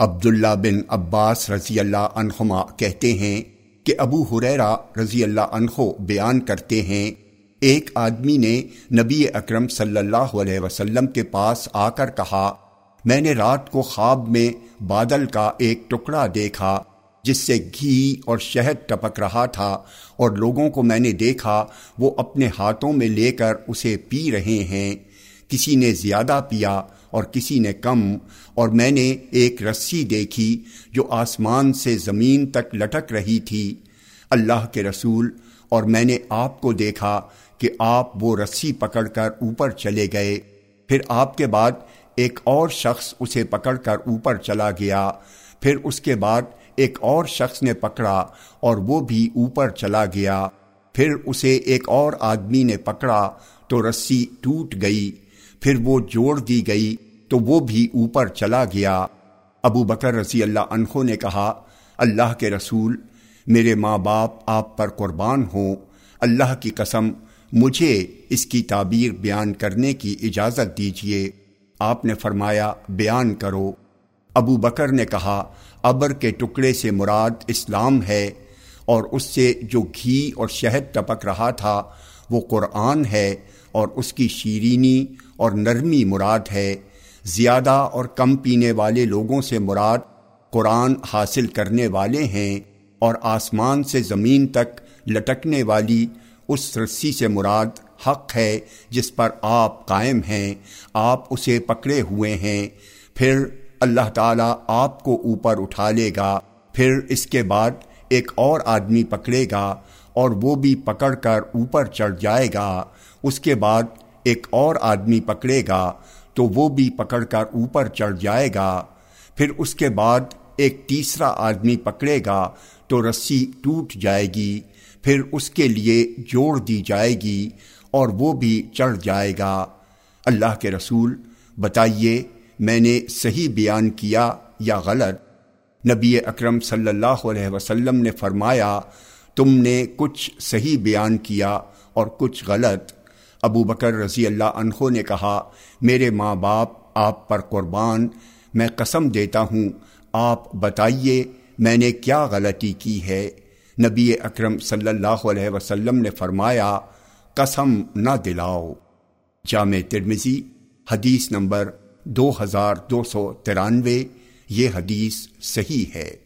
عبداللہ بن عباس رضی اللہ عنہما کہتے ہیں کہ ابو حریرا رضی اللہ عنہ بیان کرتے ہیں، ایک آدمی نے نبی اکرم صلی اللہ علیہ وسلم کے پاس آ کر کہا، میں نے رات کو خواب میں بادل کا ایک ٹکڑا دیکھا، جس سے گھی اور شہد ٹپک رہا تھا، اور لوگوں کو میں نے دیکھا، وہ اپنے ہاتھوں میں لے کر اسے پی رہے ہیں۔ کسی نے زیادہ پیا اور کسی نے کم اور میں نے ایک رسی دیکھی جو آسمان سے زمین تک لٹک رہی تھی، اللہ کے رسول، اور میں نے آپ کو دیکھا کہ آپ وہ رسی پکڑ کر اوپر چلے گئے۔ پھر آپ کے بعد ایک اور شخص اسے پکڑ کر اوپر چلا گیا۔ پھر اس کے بعد ایک اور شخص نے پکڑا اور وہ بھی اوپر چلا گیا۔ پھر اسے ایک اور آدمی نے پکڑا تو رسی ٹوٹ گئی۔ پھر وہ جوڑ دی گئی تو وہ بھی اوپر چلا گیا۔ ابو بکر رضی اللہ عنہ نے کہا، اللہ کے رسول، میرے ماں باپ آپ پر قربان ہوں۔ اللہ کی قسم، مجھے اس کی تعبیر بیان کرنے کی اجازت دیجیے آپ نے فرمایا، بیان کرو۔ ابو بکر نے کہا، ابر کے ٹکڑے سے مراد اسلام ہے اور اس سے جو گھی اور شہد ٹپک رہا تھا وہ قرآن ہے اور اس کی شیرینی اور نرمی مراد ہے۔ زیادہ اور کم پینے والے لوگوں سے مراد قرآن حاصل کرنے والے ہیں اور آسمان سے زمین تک لٹکنے والی اس رسی سے مراد حق ہے جس پر آپ قائم ہیں، آپ اسے پکڑے ہوئے ہیں۔ پھر اللہ تعالیٰ آپ کو اوپر اٹھا لے گا، پھر اس کے بعد ایک اور آدمی پکڑے گا۔ اور وہ بھی پکڑ کر اوپر چڑھ جائے گا، اس کے بعد ایک اور آدمی پکڑے گا، تو وہ بھی پکڑ کر اوپر چڑھ جائے گا۔ پھر اس کے بعد ایک تیسرا آدمی پکڑے گا، تو رسی ٹوٹ جائے گی۔ پھر اس کے لیے جوڑ دی جائے گی اور وہ بھی چڑھ جائے گا۔ اللہ کے رسول، بتائیے میں نے صحیح بیان کیا یا غلط؟ نبی اکرم صلی اللہ علیہ وسلم نے فرمایا تم نے کچھ صحیح بیان کیا اور کچھ غلط۔ ابو بکر رضی اللہ عنہ نے کہا، میرے ماں باپ، آپ پر قربان، میں قسم دیتا ہوں، آپ بتائیے میں نے کیا غلطی کی ہے؟ نبی اکرم صلی اللہ علیہ وسلم نے فرمایا، قسم نہ دلاؤ۔ جامع ترمزی حدیث نمبر دو ہزار دو سو ترانوے، یہ حدیث صحیح ہے۔